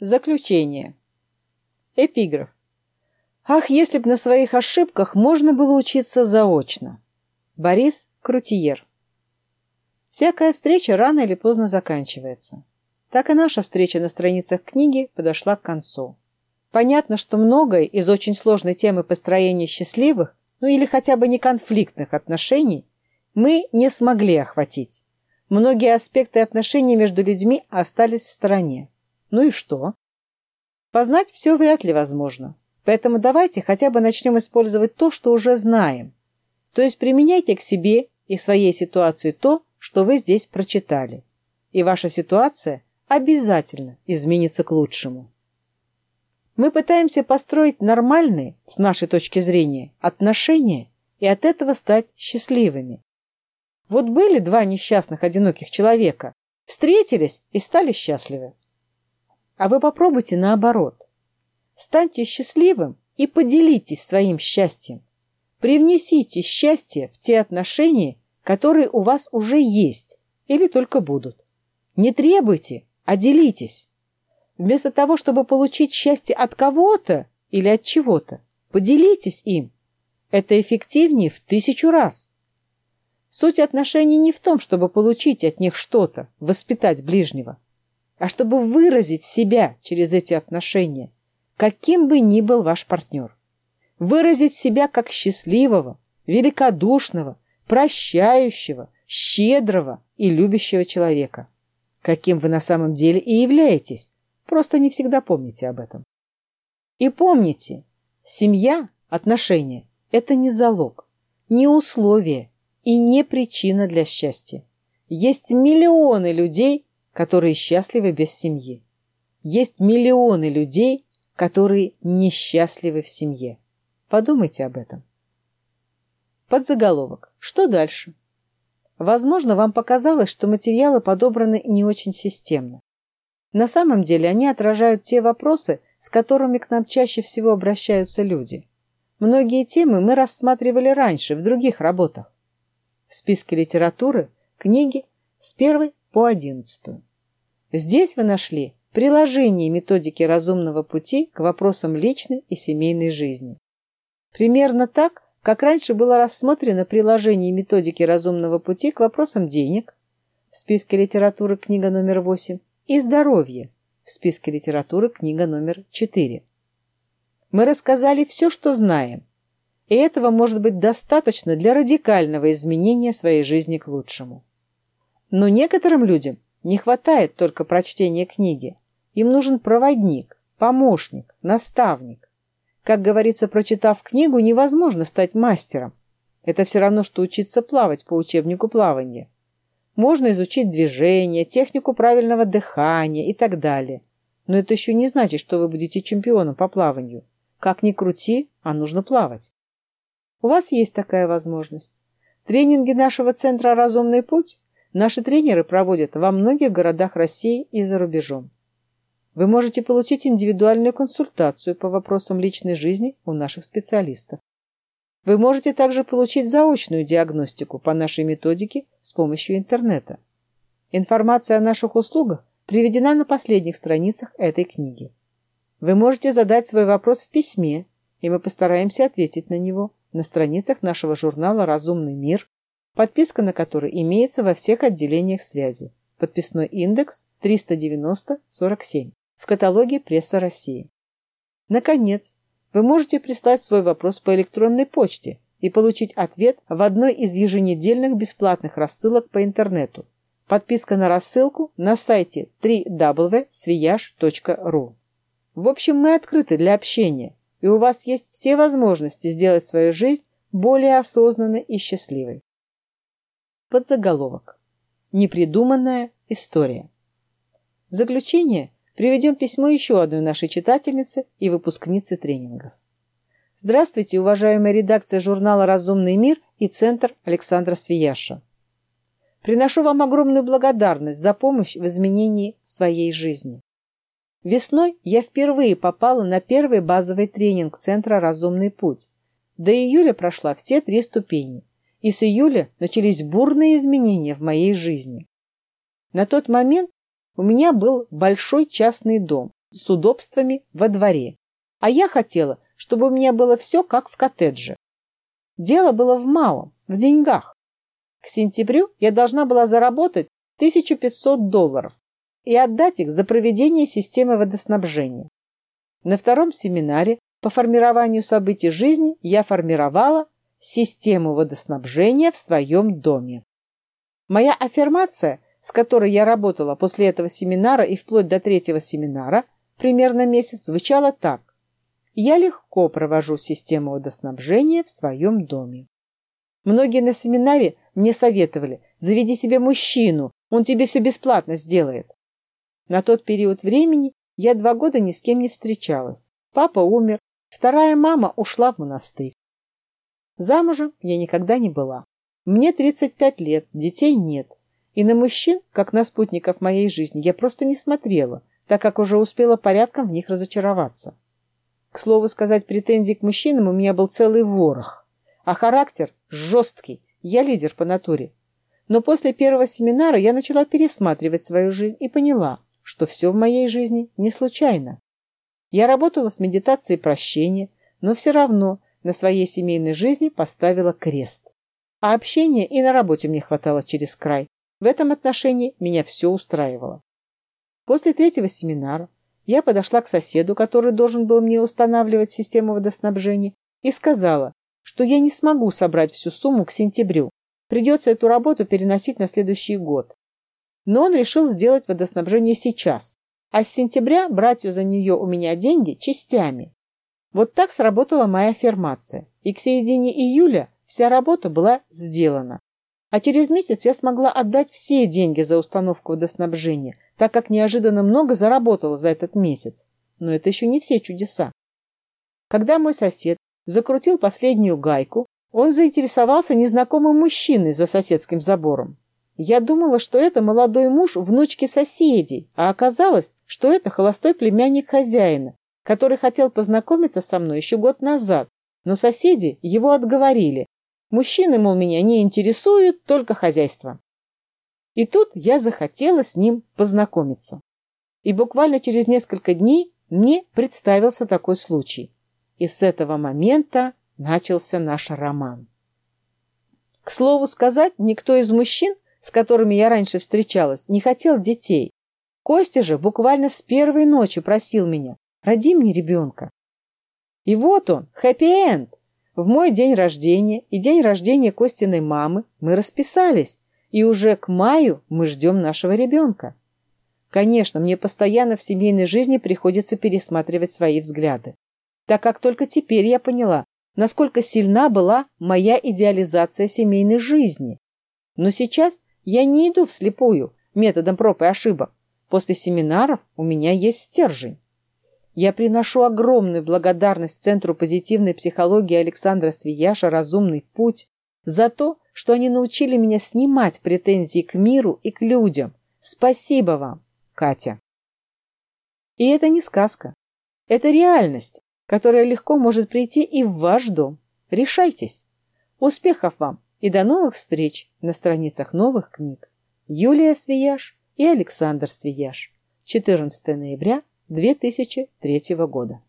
Заключение. Эпиграф. Ах, если б на своих ошибках можно было учиться заочно. Борис Крутиер. Всякая встреча рано или поздно заканчивается. Так и наша встреча на страницах книги подошла к концу. Понятно, что многое из очень сложной темы построения счастливых, ну или хотя бы не конфликтных отношений, мы не смогли охватить. Многие аспекты отношений между людьми остались в стороне. Ну и что? Познать все вряд ли возможно. Поэтому давайте хотя бы начнем использовать то, что уже знаем. То есть применяйте к себе и своей ситуации то, что вы здесь прочитали. И ваша ситуация обязательно изменится к лучшему. Мы пытаемся построить нормальные, с нашей точки зрения, отношения и от этого стать счастливыми. Вот были два несчастных одиноких человека, встретились и стали счастливы. А вы попробуйте наоборот. Станьте счастливым и поделитесь своим счастьем. Привнесите счастье в те отношения, которые у вас уже есть или только будут. Не требуйте, а делитесь. Вместо того, чтобы получить счастье от кого-то или от чего-то, поделитесь им. Это эффективнее в тысячу раз. Суть отношений не в том, чтобы получить от них что-то, воспитать ближнего а чтобы выразить себя через эти отношения, каким бы ни был ваш партнер. Выразить себя как счастливого, великодушного, прощающего, щедрого и любящего человека. Каким вы на самом деле и являетесь, просто не всегда помните об этом. И помните, семья, отношения – это не залог, не условие и не причина для счастья. Есть миллионы людей, которые счастливы без семьи. Есть миллионы людей, которые несчастливы в семье. Подумайте об этом. Подзаголовок. Что дальше? Возможно, вам показалось, что материалы подобраны не очень системно. На самом деле они отражают те вопросы, с которыми к нам чаще всего обращаются люди. Многие темы мы рассматривали раньше, в других работах. В списке литературы книги с первой по одиннадцатую. Здесь вы нашли приложение методики разумного пути к вопросам личной и семейной жизни. Примерно так, как раньше было рассмотрено приложение методики разумного пути к вопросам денег в списке литературы книга номер 8 и здоровья в списке литературы книга номер 4. Мы рассказали все, что знаем, и этого может быть достаточно для радикального изменения своей жизни к лучшему. Но некоторым людям не хватает только прочтения книги. Им нужен проводник, помощник, наставник. Как говорится, прочитав книгу, невозможно стать мастером. Это все равно, что учиться плавать по учебнику плавания. Можно изучить движение, технику правильного дыхания и так далее. Но это еще не значит, что вы будете чемпионом по плаванию. Как ни крути, а нужно плавать. У вас есть такая возможность. Тренинги нашего центра «Разумный путь» Наши тренеры проводят во многих городах России и за рубежом. Вы можете получить индивидуальную консультацию по вопросам личной жизни у наших специалистов. Вы можете также получить заочную диагностику по нашей методике с помощью интернета. Информация о наших услугах приведена на последних страницах этой книги. Вы можете задать свой вопрос в письме, и мы постараемся ответить на него на страницах нашего журнала «Разумный мир» подписка на который имеется во всех отделениях связи. Подписной индекс 390-47 в каталоге «Пресса России». Наконец, вы можете прислать свой вопрос по электронной почте и получить ответ в одной из еженедельных бесплатных рассылок по интернету. Подписка на рассылку на сайте www.sviyash.ru. В общем, мы открыты для общения, и у вас есть все возможности сделать свою жизнь более осознанной и счастливой. Подзаголовок. Непридуманная история. В заключение приведем письмо еще одной нашей читательницы и выпускницы тренингов. Здравствуйте, уважаемая редакция журнала «Разумный мир» и Центр Александра Свияша. Приношу вам огромную благодарность за помощь в изменении своей жизни. Весной я впервые попала на первый базовый тренинг Центра «Разумный путь». До июля прошла все три ступени и с июля начались бурные изменения в моей жизни. На тот момент у меня был большой частный дом, с удобствами во дворе. А я хотела, чтобы у меня было все как в коттедже. Дело было в малом, в деньгах. К сентябрю я должна была заработать 1500 долларов и отдать их за проведение системы водоснабжения. На втором семинаре по формированию событий жизни я формировала систему водоснабжения в своем доме. Моя аффирмация, с которой я работала после этого семинара и вплоть до третьего семинара, примерно месяц, звучала так. Я легко провожу систему водоснабжения в своем доме. Многие на семинаре мне советовали, заведи себе мужчину, он тебе все бесплатно сделает. На тот период времени я два года ни с кем не встречалась. Папа умер, вторая мама ушла в монастырь. Замужем я никогда не была. Мне 35 лет, детей нет. И на мужчин, как на спутников моей жизни, я просто не смотрела, так как уже успела порядком в них разочароваться. К слову сказать, претензий к мужчинам у меня был целый ворох. А характер жесткий, я лидер по натуре. Но после первого семинара я начала пересматривать свою жизнь и поняла, что все в моей жизни не случайно. Я работала с медитацией прощения, но все равно на своей семейной жизни поставила крест. А общения и на работе мне хватало через край. В этом отношении меня все устраивало. После третьего семинара я подошла к соседу, который должен был мне устанавливать систему водоснабжения, и сказала, что я не смогу собрать всю сумму к сентябрю. Придется эту работу переносить на следующий год. Но он решил сделать водоснабжение сейчас, а с сентября брать за нее у меня деньги частями. Вот так сработала моя аффирмация, и к середине июля вся работа была сделана. А через месяц я смогла отдать все деньги за установку водоснабжения, так как неожиданно много заработала за этот месяц. Но это еще не все чудеса. Когда мой сосед закрутил последнюю гайку, он заинтересовался незнакомым мужчиной за соседским забором. Я думала, что это молодой муж внучки соседей, а оказалось, что это холостой племянник хозяина, который хотел познакомиться со мной еще год назад, но соседи его отговорили. Мужчины, мол, меня не интересуют, только хозяйство. И тут я захотела с ним познакомиться. И буквально через несколько дней мне представился такой случай. И с этого момента начался наш роман. К слову сказать, никто из мужчин, с которыми я раньше встречалась, не хотел детей. Костя же буквально с первой ночи просил меня, Роди мне ребенка. И вот он, хэппи-энд. В мой день рождения и день рождения Костиной мамы мы расписались, и уже к маю мы ждем нашего ребенка. Конечно, мне постоянно в семейной жизни приходится пересматривать свои взгляды, так как только теперь я поняла, насколько сильна была моя идеализация семейной жизни. Но сейчас я не иду вслепую, методом проб и ошибок. После семинаров у меня есть стержень. Я приношу огромную благодарность Центру позитивной психологии Александра Свияша «Разумный путь» за то, что они научили меня снимать претензии к миру и к людям. Спасибо вам, Катя. И это не сказка. Это реальность, которая легко может прийти и в ваш дом. Решайтесь. Успехов вам и до новых встреч на страницах новых книг. Юлия Свияж и Александр Свияж. 14 ноября 2003 года.